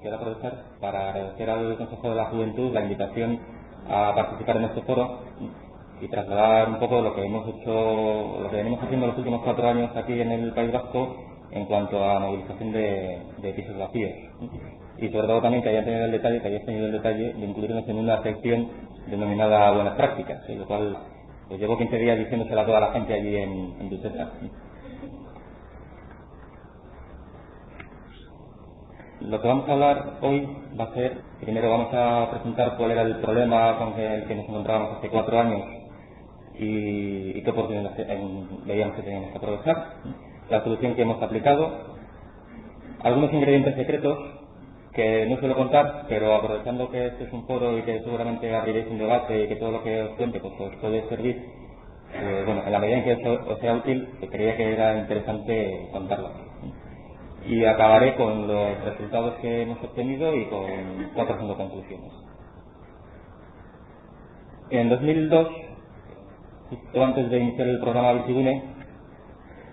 quiero aprovechar para agradecer al Consejo de la Juventud la invitación a participar en este foro y trasladar un poco lo que hemos hecho, lo que venimos haciendo los últimos cuatro años aquí en el País Vasco en cuanto a movilización de, pisos vacíos. Y sobre todo también que hayan tenido el detalle, que hayáis tenido el detalle de incluirnos en una sección denominada Buenas Prácticas, lo cual pues llevo 15 días diciéndoselo a toda la gente allí en, en Lo que vamos a hablar hoy va a ser, primero vamos a presentar cuál era el problema con el que nos encontrábamos hace cuatro años y, qué oportunidades veíamos que teníamos que aprovechar, la solución que hemos aplicado, algunos ingredientes secretos que no suelo contar, pero aprovechando que este es un foro y que seguramente abriréis un debate y que todo lo que os cuente pues, os puede servir, eh, bueno, en la medida en que os sea útil, creía que era interesante contarlo y acabaré con los resultados que hemos obtenido y con cuatro conclusiones. En 2002, justo antes de iniciar el programa Visigune,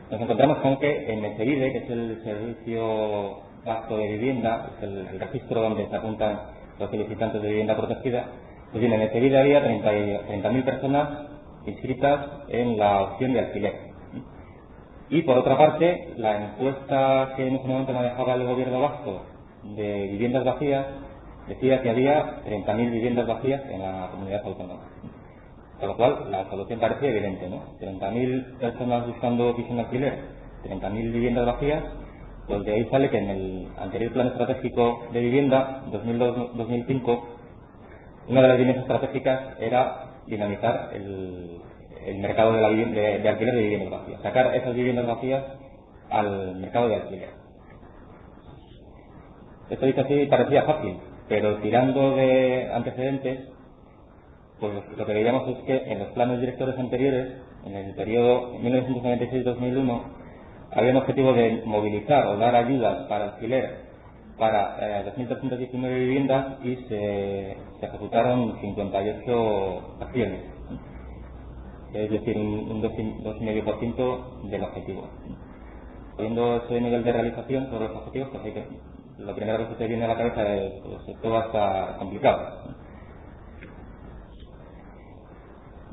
nos encontramos con que en Mesevide, que es el Servicio Vasco de Vivienda, es el, registro donde se apuntan los solicitantes de vivienda protegida, pues bien, en Mesevide había 30.000 personas inscritas en la opción de alquiler. Y por otra parte, la encuesta que en ese momento manejaba el gobierno vasco de viviendas vacías decía que había 30.000 viviendas vacías en la comunidad autónoma. Con lo cual, la solución parecía evidente, ¿no? 30.000 personas buscando piso en alquiler, 30.000 viviendas vacías, pues de ahí sale que en el anterior plan estratégico de vivienda, 2002-2005, una de las líneas estratégicas era dinamizar el, el mercado de, la, de, alquiler de viviendas vacías, sacar esas viviendas vacías al mercado de alquiler. Esto dicho así parecía fácil, pero tirando de antecedentes, pues lo que veíamos es que en los planes directores anteriores, en el periodo 1996-2001, había un objetivo de movilizar o dar ayudas para alquiler para eh, 2.319 viviendas y se, se ejecutaron 58 acciones es decir, un, 2,5% del objetivo. Viendo ese nivel de realización sobre los objetivos, pues lo primero que se viene a la cabeza es pues, todo está complicado.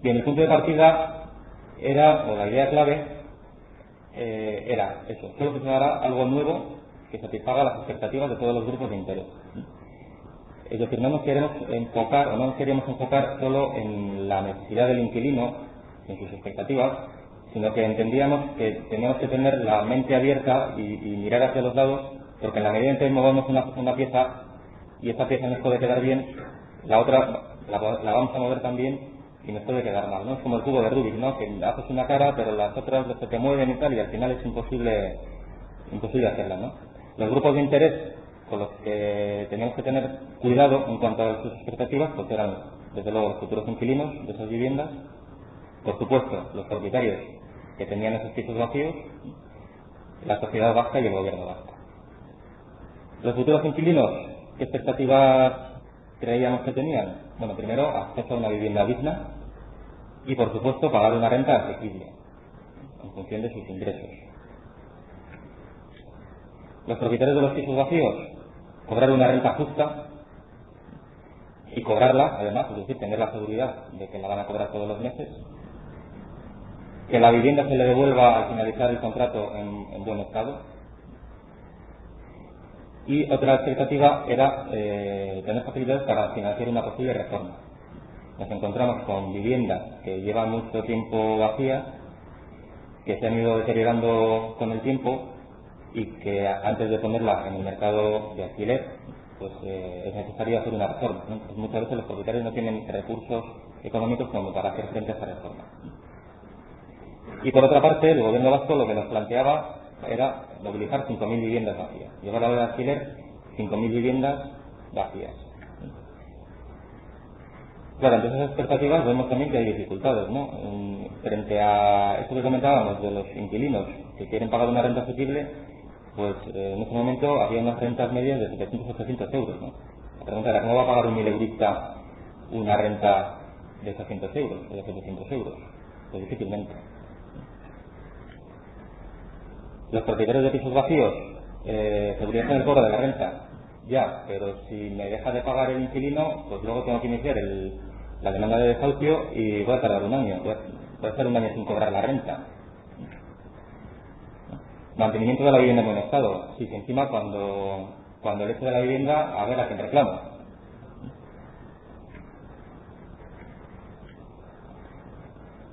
Bien, el punto de partida era, o la idea clave, eh, era eso, solo que se hará algo nuevo que satisfaga las expectativas de todos los grupos de interés. Es decir, no nos queremos enfocar o no nos queríamos enfocar solo en la necesidad del inquilino en sus expectativas, sino que entendíamos que teníamos que tener la mente abierta y, mirar hacia los lados, porque en la medida en que movemos una, una pieza y esta pieza nos puede quedar bien, la otra la, vamos a mover también y nos puede quedar mal, ¿no? Es como el cubo de Rubik, ¿no? Que haces una cara, pero las otras se te mueven y tal, y al final es imposible, imposible hacerla, ¿no? Los grupos de interés con los que teníamos que tener cuidado en cuanto a sus expectativas, pues eran, desde luego, los futuros inquilinos de esas viviendas, por supuesto, los propietarios que tenían esos pisos vacíos, la sociedad vasca y el gobierno vasco. Los futuros inquilinos, ¿qué expectativas creíamos que tenían? Bueno, primero, acceso a una vivienda digna y, por supuesto, pagar una renta asequible en función de sus ingresos. Los propietarios de los pisos vacíos, cobrar una renta justa y cobrarla, además, es decir, tener la seguridad de que la van a cobrar todos los meses que la vivienda se le devuelva al finalizar el contrato en, buen estado. Y otra expectativa era eh, tener facilidades para financiar una posible reforma. Nos encontramos con viviendas que llevan mucho tiempo vacías, que se han ido deteriorando con el tiempo y que antes de ponerla en el mercado de alquiler, pues eh, es necesario hacer una reforma. Muchas veces los propietarios no tienen recursos económicos como para hacer frente a esa reforma. Y por otra parte, el gobierno vasco lo que nos planteaba era movilizar 5.000 viviendas vacías. Llevar a la de alquiler 5.000 viviendas vacías. Claro, ante esas expectativas vemos también que hay dificultades, ¿no? frente a esto que comentábamos de los inquilinos que quieren pagar una renta asequible, pues eh, en ese momento había unas rentas medias de 700-800 euros, ¿no? La pregunta era, ¿cómo va a pagar un mileurista una renta de 800 euros o de 700 euros? Pues difícilmente. Los propietarios de pisos vacíos, eh, seguridad en el cobro de la renta Ya, pero si me deja de pagar el inquilino, pues luego tengo que iniciar el, la demanda de desahucio y voy a tardar un año. Voy a, estar un año sin cobrar la renta. Mantenimiento de la vivienda en buen estado. Sí, encima cuando, cuando el hecho de la vivienda, a ver a quién reclamo.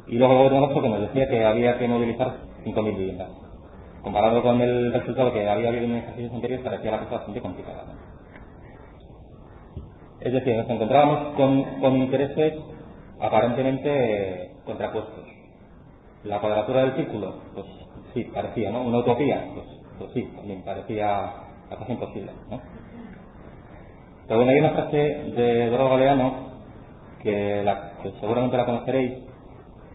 Y luego tenemos otro que nos decía que había que movilizar 5.000 viviendas. Comparado con el resultado que había habido en ejercicios anteriores, parecía la cosa bastante complicada. Es decir, nos encontrábamos con, con intereses aparentemente contrapuestos. La cuadratura del círculo, pues sí, parecía, ¿no? Una utopía, pues, pues sí, también parecía la cosa imposible, ¿no? Pero bueno, hay una frase de Doro Galeano que, la, que seguramente la conoceréis,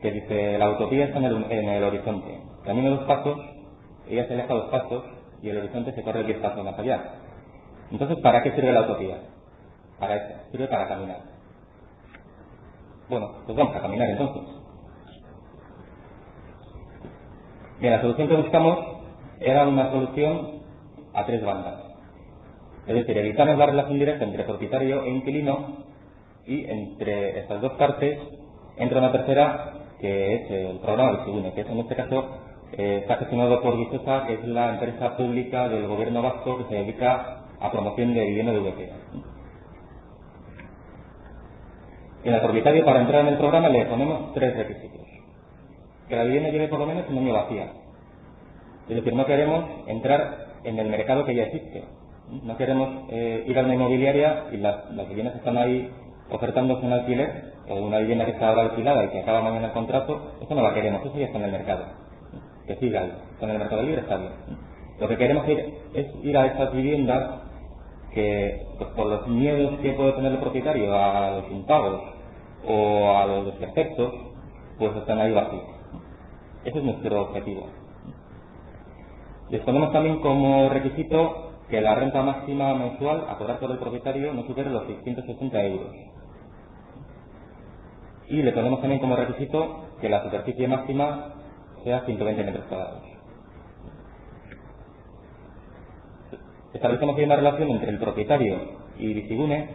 que dice, la utopía está en el, en el horizonte. Camino los pasos, ella se aleja los pasos y el horizonte se corre 10 pasos más allá. Entonces, ¿para qué sirve la utopía? Para eso, sirve para caminar. Bueno, pues vamos a caminar entonces. Bien, la solución que buscamos era una solución a tres bandas. Es decir, evitarnos la relación directa entre propietario e inquilino y entre estas dos partes entra una tercera que es el programa Visigune, que es en este caso eh, está gestionado por Vicesa, que es la empresa pública del gobierno vasco que se dedica a promoción de vivienda de VP. En el propietario, para entrar en el programa, le ponemos tres requisitos. Que la vivienda lleve por lo menos un año vacía. Es decir, no queremos entrar en el mercado que ya existe. No queremos eh, ir a una inmobiliaria y las, las viviendas están ahí ofertándose un alquiler o una vivienda que está ahora alquilada y que acaba mañana el contrato, eso no la queremos, eso ya está en el mercado. Que siga ahí, está en el mercado libre, está. Lo que queremos ir, es ir a estas viviendas que, pues, por los miedos que puede tener el propietario a los impagos o a los desperfectos, pues están ahí vacíos. Ese es nuestro objetivo. Les ponemos también como requisito que la renta máxima mensual a cobrar por el propietario no supere los 660 euros. Y le ponemos también como requisito que la superficie máxima sea 120 metros cuadrados. Establecemos ahí una relación entre el propietario y Visigune,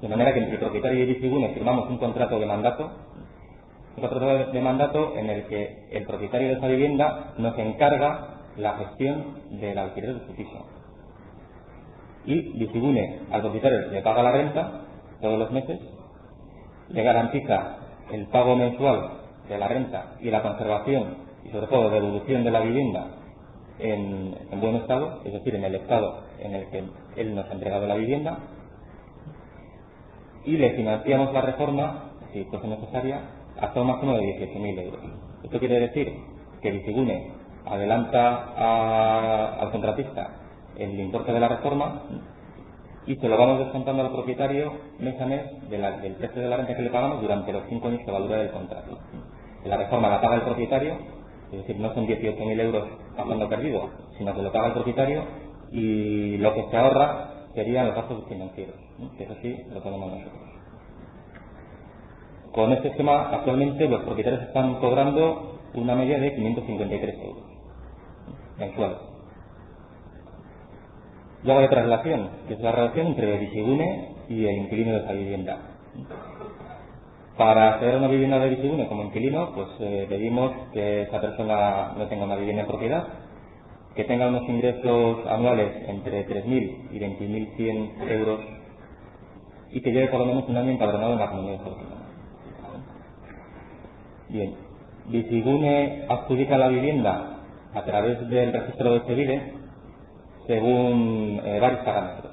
de manera que entre el propietario y Visigune firmamos un contrato de mandato, un contrato de mandato en el que el propietario de esa vivienda nos encarga la gestión del alquiler de su piso. Y Visigune al propietario le paga la renta todos los meses le garantiza el pago mensual de la renta y la conservación y sobre todo devolución de la vivienda en, en, buen estado, es decir, en el estado en el que él nos ha entregado la vivienda, y le financiamos la reforma, si fuese necesaria, hasta un máximo de 18.000 euros. Esto quiere decir que Visigune adelanta al contratista el importe de la reforma y se lo vamos descontando al propietario mes a mes del precio de la renta que le pagamos durante los cinco años que va a durar el contrato. La reforma la paga el propietario, es decir, no son 18.000 euros a fondo perdido, sino que lo paga el propietario y lo que se ahorra serían los gastos financieros, que eso sí lo ponemos nosotros. Con este esquema, actualmente los propietarios están cobrando una media de 553 euros mensuales. Luego hay otra relación, que es la relación entre el Visigune y el inquilino de esa vivienda. Para hacer una vivienda de Visigune como inquilino, pues eh, pedimos que esa persona no tenga una vivienda en propiedad, que tenga unos ingresos anuales entre 3.000 y 20.100 euros y que lleve por lo menos un año empadronado en la comunidad autónoma. Bien, Visigune adjudica la vivienda a través del registro de Civile según eh, varios parámetros.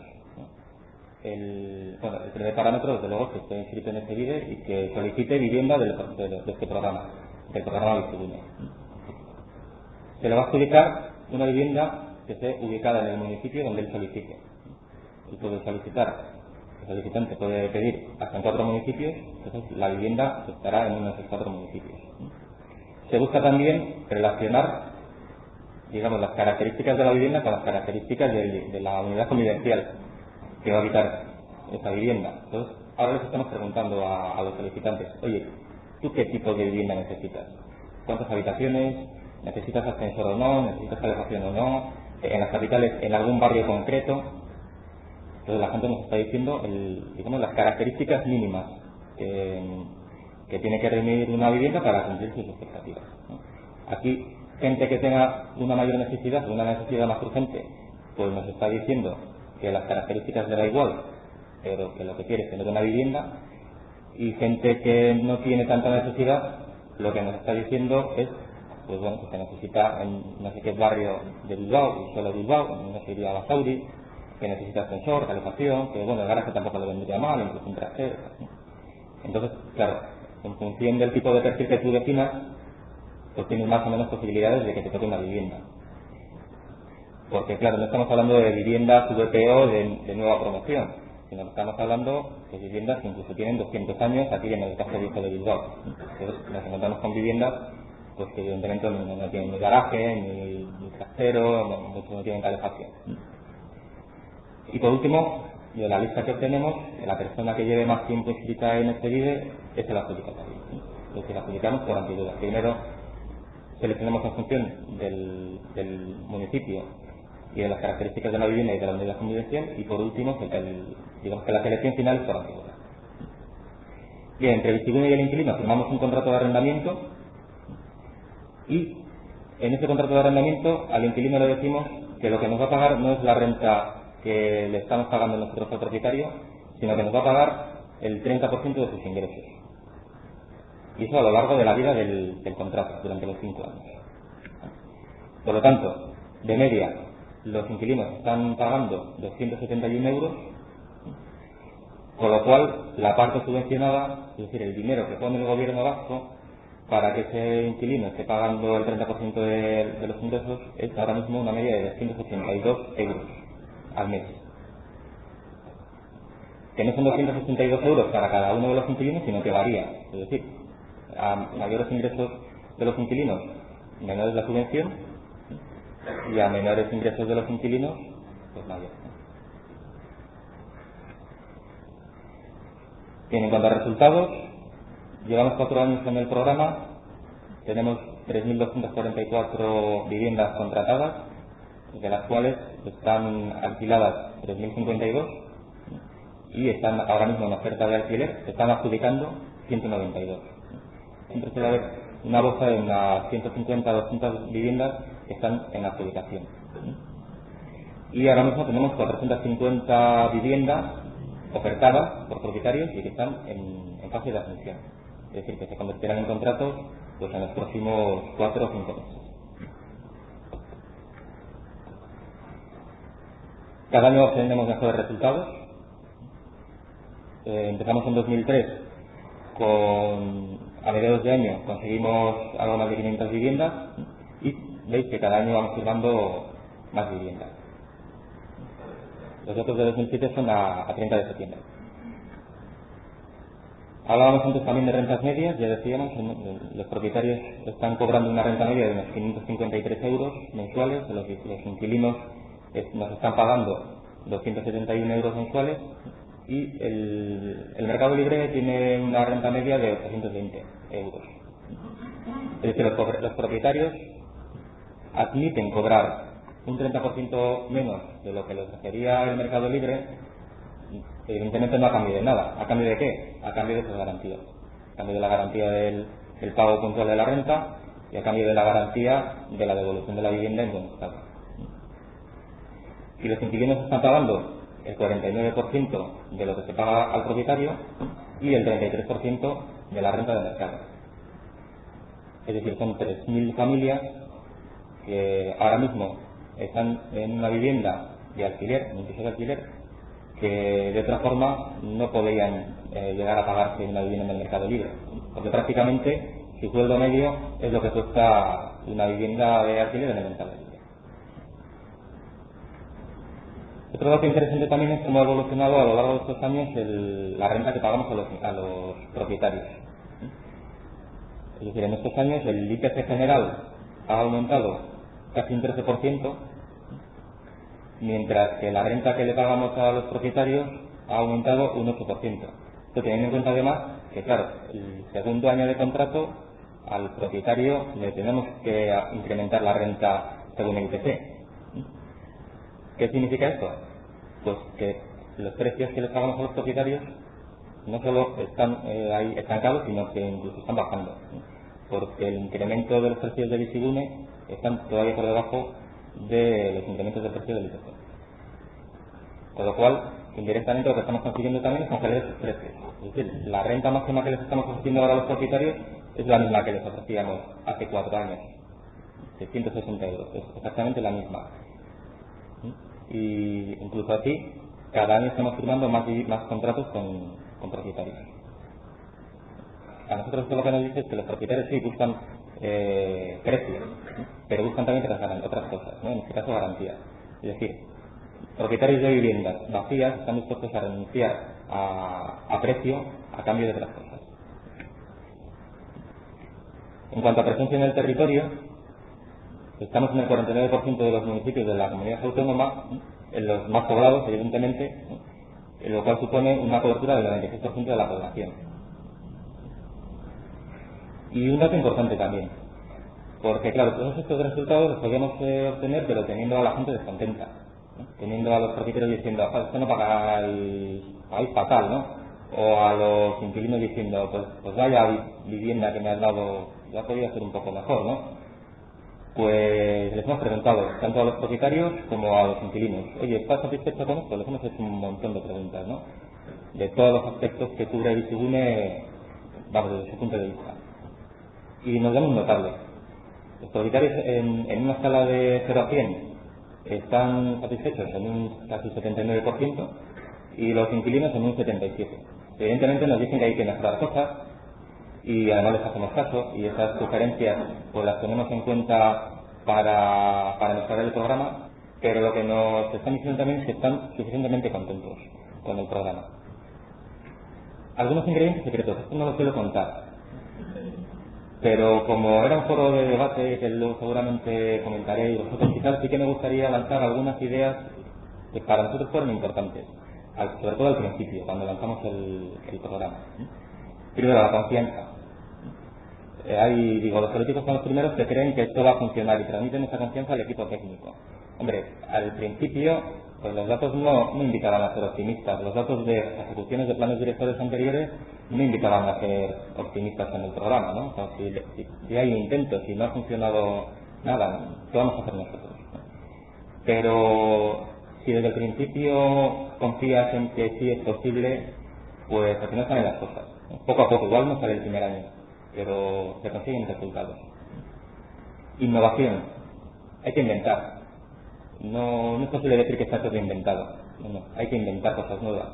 El, bueno, el primer parámetro, desde luego, que esté inscrito en este vídeo y que solicite vivienda del, de, este programa, del programa Visibune. Se le va a adjudicar una vivienda que esté ubicada en el municipio donde él solicite. Él puede solicitar, el solicitante puede pedir hasta en cuatro municipios, entonces la vivienda estará en uno de esos cuatro municipios. Se busca también relacionar digamos, las características de la vivienda con las características de, de la unidad convivencial que va a habitar esa vivienda. Entonces, ahora les estamos preguntando a, los solicitantes, oye, ¿tú qué tipo de vivienda necesitas? ¿Cuántas habitaciones? ¿Necesitas ascensor o no? ¿Necesitas calefacción o no? ¿En las capitales, en algún barrio concreto? Entonces la gente nos está diciendo el, digamos, las características mínimas que, que tiene que reunir una vivienda para cumplir sus expectativas. Aquí, gente que tenga una mayor necesidad, una necesidad más urgente, pues nos está diciendo que las características le da igual, pero que lo que quiere es tener una vivienda, y gente que no tiene tanta necesidad, lo que nos está diciendo es pues bueno, que se necesita en no sé qué barrio de Bilbao, y solo Bilbao, no sé iría a Basauri, que necesita ascensor, calefacción, que bueno, el garaje tampoco le vendría mal, incluso un trasero. Entonces, claro, en función del tipo de perfil que tú definas, pues tienes más o menos posibilidades de que te toque una vivienda. Porque claro, no estamos hablando de viviendas VPO de, nueva promoción, sino que estamos hablando de viviendas que incluso tienen 200 años aquí en el caso de Bilbao. Entonces nos encontramos con viviendas pues que evidentemente no, tienen ni garaje, ni, ni no tienen calefacción. Y por último, de la lista que tenemos, la persona que lleve más tiempo inscrita en este vídeo es el adjudicatario. Es decir, adjudicamos por antigüedad. Primero seleccionamos en función del, municipio y de las características de la vivienda y de la unidad de convivencia y por último, digamos que la selección final es por antigüedad. Bien, entre el inquilino y el inquilino firmamos un contrato de arrendamiento y en ese contrato de arrendamiento al inquilino le decimos que lo que nos va a pagar no es la renta que le estamos pagando nosotros al propietario, sino que nos va a pagar el 30% de sus ingresos. Y eso a lo largo de la vida del, contrato, durante los cinco años. Por lo tanto, de media, los inquilinos están pagando 271 euros, con lo cual la parte subvencionada, es decir, el dinero que pone el gobierno vasco para que ese inquilino esté pagando el 30% de, de los ingresos, es ahora mismo una media de 282 euros al mes. Que no son 262 euros para cada uno de los inquilinos, sino que varía. Es decir, a mayores ingresos de los inquilinos, menores la subvención, y a menores ingresos de los inquilinos, pues mayor. Bien, en cuanto a resultados, llevamos cuatro años en el programa, tenemos 3.244 viviendas contratadas, de las cuales están alquiladas 3.052 y están ahora mismo en oferta de alquiler, están adjudicando 192. Siempre suele haber una bolsa de unas 150 200 viviendas que están en adjudicación. Y ahora mismo tenemos 450 viviendas ofertadas por propietarios y que están en, fase de admisión. Es decir, que se convertirán en contratos pues, en los próximos 4 o 5 meses. Cada año obtenemos mejores resultados. Eh, empezamos en 2003 con, a mediados de año conseguimos algo más de 500 viviendas veis que cada año vamos firmando más viviendas. Los datos de 2007 son a, 30 de septiembre. Hablábamos antes también de rentas medias, ya decíamos, los propietarios están cobrando una renta media de unos 553 euros mensuales, los, inquilinos nos están pagando 271 euros mensuales y el, el, mercado libre tiene una renta media de 820 euros. Es decir, los propietarios admiten cobrar un 30% menos de lo que les ofrecería el mercado libre, evidentemente no a cambio de nada. ¿A cambio de qué? A cambio de sus garantías. A cambio de la garantía del, del pago puntual de la renta y a cambio de la garantía de la devolución de la vivienda en buen estado y los inquilinos están pagando el 49% de lo que se paga al propietario y el 33% de la renta de mercado. Es decir, son 3.000 familias que ahora mismo están en una vivienda de alquiler, en un piso de alquiler, que de otra forma no podrían eh, llegar a pagarse una vivienda en el mercado libre. Porque prácticamente su sueldo medio es lo que cuesta una vivienda de alquiler en el mercado libre. Otro dato interesante también es cómo ha evolucionado a lo largo de estos años la renta que pagamos a los, a los propietarios. Es decir, en estos años el IPC general ha aumentado casi un 13%, mientras que la renta que le pagamos a los propietarios ha aumentado un 8%. Esto teniendo en cuenta además que, claro, el segundo año de contrato al propietario le tenemos que incrementar la renta según el IPC. ¿Qué significa esto? Pues que los precios que les pagamos a los propietarios no solo están eh, ahí estancados, sino que incluso están bajando. Porque el incremento de los precios de Visigune están todavía por debajo de los incrementos de precio del IPC. Con lo cual, indirectamente lo que estamos consiguiendo también es congelar esos precios. Es decir, la renta máxima que les estamos ofreciendo ahora a los propietarios es la misma que les ofrecíamos hace cuatro años. 660 euros. Es exactamente la misma. Y incluso así, cada año estamos firmando más y más contratos con, con propietarios. A nosotros lo que nos dice es que los propietarios sí buscan eh, precios, pero buscan también otras cosas, en este caso garantías. Es decir, propietarios de viviendas vacías están dispuestos a renunciar a, a precio a cambio de otras cosas. En cuanto a presencia en el territorio, estamos en el 49% de los municipios de la comunidad autónoma, en los más poblados, evidentemente, lo cual supone una cobertura del 96% de la población. Y un dato importante también, porque claro, todos estos resultados los podríamos eh, obtener, pero teniendo a la gente descontenta, teniendo a los propietarios diciendo, ah, esto no pagáis, pagáis fatal, ¿no? O a los inquilinos diciendo, pues, pues vaya vivienda que me has dado, ya podría ser un poco mejor, ¿no? Pues les hemos preguntado, tanto a los propietarios como a los inquilinos, oye, ¿estás satisfecho con esto? Les hemos hecho un montón de preguntas, ¿no? De todos los aspectos que cubre Visugune, vamos, desde su punto de vista. Y nos dan un. Los propietarios en, en una escala de 0 a 100 están satisfechos en un casi 79% y los inquilinos en un 77%. Evidentemente nos dicen que hay que mejorar cosas, y además les hacemos caso y esas sugerencias pues las tenemos en cuenta para, para mejorar el programa, pero lo que nos están diciendo también es que están suficientemente contentos con el programa. Algunos ingredientes secretos, esto no lo suelo contar, pero como era un foro de debate que luego seguramente comentaré y vosotros quizás sí que me gustaría lanzar algunas ideas que para nosotros fueron importantes, sobre todo al principio, cuando lanzamos el, el programa. Primero, la confianza. Eh, hay, digo, los políticos son los primeros que creen que esto va a funcionar y transmiten esa confianza al equipo técnico. Hombre, al principio, pues los datos no, no indicaban a ser optimistas. Los datos de ejecuciones de planes directores anteriores no indicaban a ser optimistas en el programa, ¿no? si, hay intentos y no ha funcionado nada, ¿qué vamos a hacer nosotros? Pero si desde el principio confías en que sí es posible, pues al final salen las cosas. Poco a poco, igual no sale el primer año pero se consiguen resultados. Innovación. Hay que inventar. No, no es posible decir que está todo inventado. No, hay que inventar cosas nuevas.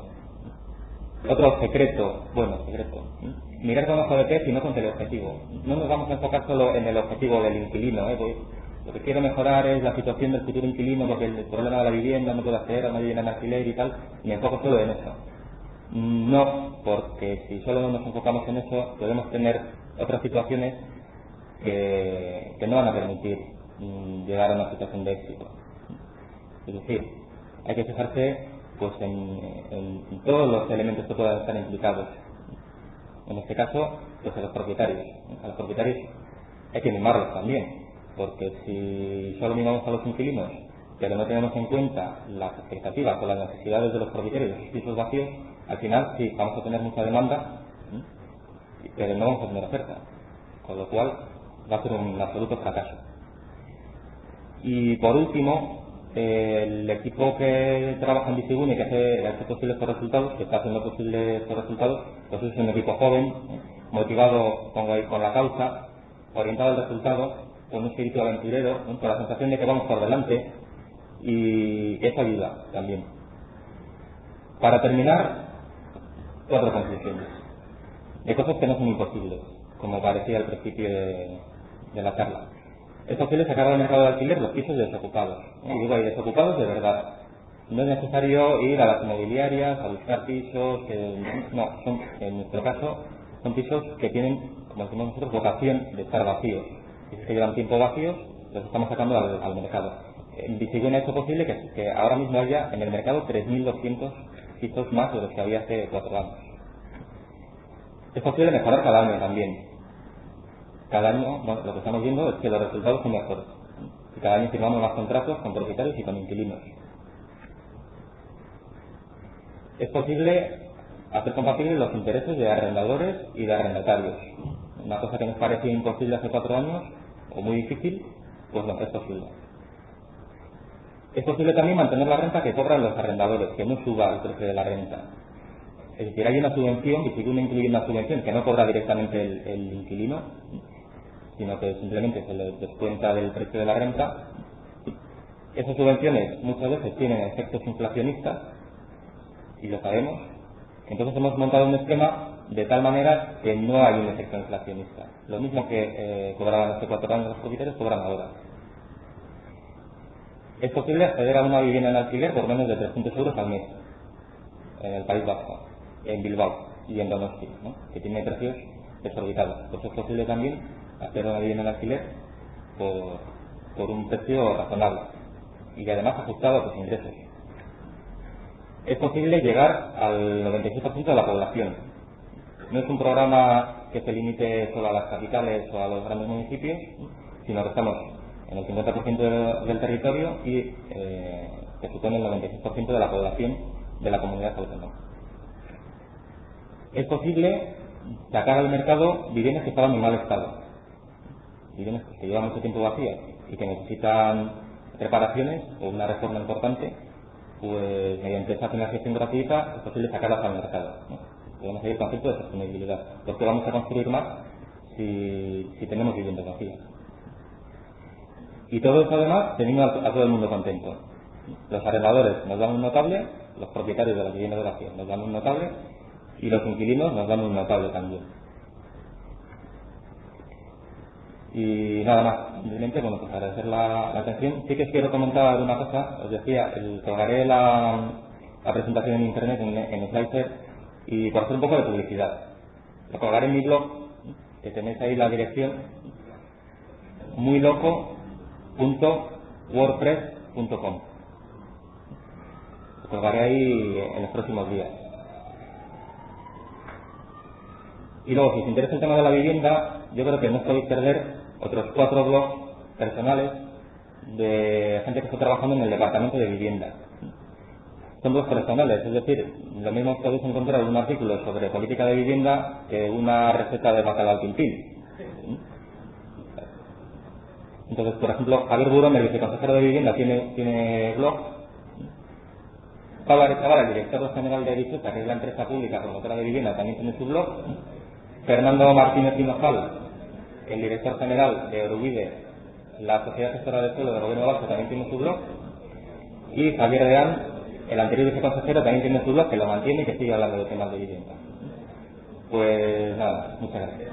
Otro secreto, bueno, secreto. Mirar con ojo de y no con teleobjetivo. No nos vamos a enfocar solo en el objetivo del inquilino. ¿eh? Pues, lo que quiero mejorar es la situación del futuro inquilino porque el problema de la vivienda no puede hacer, no viene en alquiler y tal. Me enfoco solo en eso. No, porque si solo nos enfocamos en eso, podemos tener otras situaciones que, no van a permitir mm, llegar a una situación de éxito. Es decir, hay que fijarse pues en, todos los elementos que puedan estar implicados. En este caso, pues a los propietarios. A los propietarios hay que mimarlos también, porque si solo mimamos a los inquilinos, pero no tenemos en cuenta las expectativas o las necesidades de los propietarios los pisos vacíos, al final sí vamos a tener mucha demanda, pero no vamos a tener oferta. Con lo cual va a ser un absoluto fracaso. Y por último, el equipo que trabaja en y que hace, hace posibles estos resultados, que está haciendo posibles estos resultados, pues es un equipo joven, motivado con, con la causa, orientado al resultado, con un espíritu aventurero, con la sensación de que vamos por delante, y eso ayuda también. Para terminar, cuatro conclusiones de cosas que no son imposibles, como parecía al principio de, la charla. Es posible sacar al mercado de alquiler los pisos desocupados. Y digo, hay desocupados de verdad. No es necesario ir a las inmobiliarias a buscar pisos, que, no, son, en nuestro caso son pisos que tienen, como decimos nosotros, vocación de estar vacíos. Pisos que llevan tiempo vacíos, los estamos sacando al, mercado. En Visigón ha hecho posible que, que ahora mismo haya en el mercado 3.200 pisos más de los que había hace cuatro años. Es posible mejorar cada año también. Cada año, lo que estamos viendo es que los resultados son mejores. Cada año firmamos más contratos con propietarios y con inquilinos. es posible hacer compatibles los intereses de arrendadores y de arrendatarios. Una cosa que nos parecía imposible hace cuatro años, o muy difícil, pues lo es posible. Es posible también mantener la renta que cobran los arrendadores, que no suba el precio de la renta. Es decir, hay una subvención, y si uno incluye una subvención que no cobra directamente el, inquilino, sino que simplemente se le descuenta del precio de la renta, esas subvenciones muchas veces tienen efectos inflacionistas, y lo sabemos, entonces hemos montado un esquema de tal manera que no hay un efecto inflacionista. Lo mismo que eh, cobraban hace cuatro años los propietarios, cobran ahora. Es posible acceder a una vivienda en alquiler por menos de 300 euros al mes en el País Vasco, en Bilbao y en Donosti, que tiene precios desorbitados. Pues es posible también hacer una vivienda en alquiler por, por un precio razonable y además ajustado a tus ingresos. Es posible llegar al 96% de la población. No es un programa que se limite solo a las capitales o a los grandes municipios, sino que estamos en el 50% del territorio y eh, que supone el 96% de la población de la comunidad autónoma. Es posible sacar al mercado viviendas que estaban en mal estado, viviendas que llevan mucho tiempo vacías y que necesitan reparaciones o una reforma importante, pues mediante esa financiación gratuita es posible sacarlas al mercado. Podemos seguir el concepto de sostenibilidad, porque vamos a construir más si, si tenemos viviendas vacías. Y todo eso además teniendo a, todo el mundo contento. Los arrendadores nos dan un notable, los propietarios de las viviendas vacías nos dan un notable y los inquilinos nos dan un notable también. Y nada más, simplemente bueno, pues agradecer la, atención. Sí que quiero comentar una cosa, os decía, colgaré la, la presentación en internet, en, en Slicer, y por hacer un poco de publicidad. Lo colgaré en mi blog, que tenéis ahí la dirección, muy loco www.wordpress.com. Lo colgaré ahí en los próximos días. Y luego, si os interesa el tema de la vivienda, yo creo que no podéis perder otros cuatro blogs personales de gente que está trabajando en el departamento de vivienda. Son blogs personales, es decir, lo mismo podéis encontrar un artículo sobre política de vivienda que una receta de bacalao pimpín. Entonces, por ejemplo, Javier Burón, el viceconsejero de vivienda, tiene, tiene blog. Pablo Arechaval, el director general de Edisuta, que es la empresa pública promotora de vivienda, también tiene su blog. Fernando Martínez Pinojal, el director general de Orubide, la Sociedad Gestora del Suelo del Gobierno Vasco, también tiene su blog. Y Javier Deán, el anterior viceconsejero, también tiene su blog, que lo mantiene y que sigue hablando de temas de vivienda. Pues nada, muchas gracias.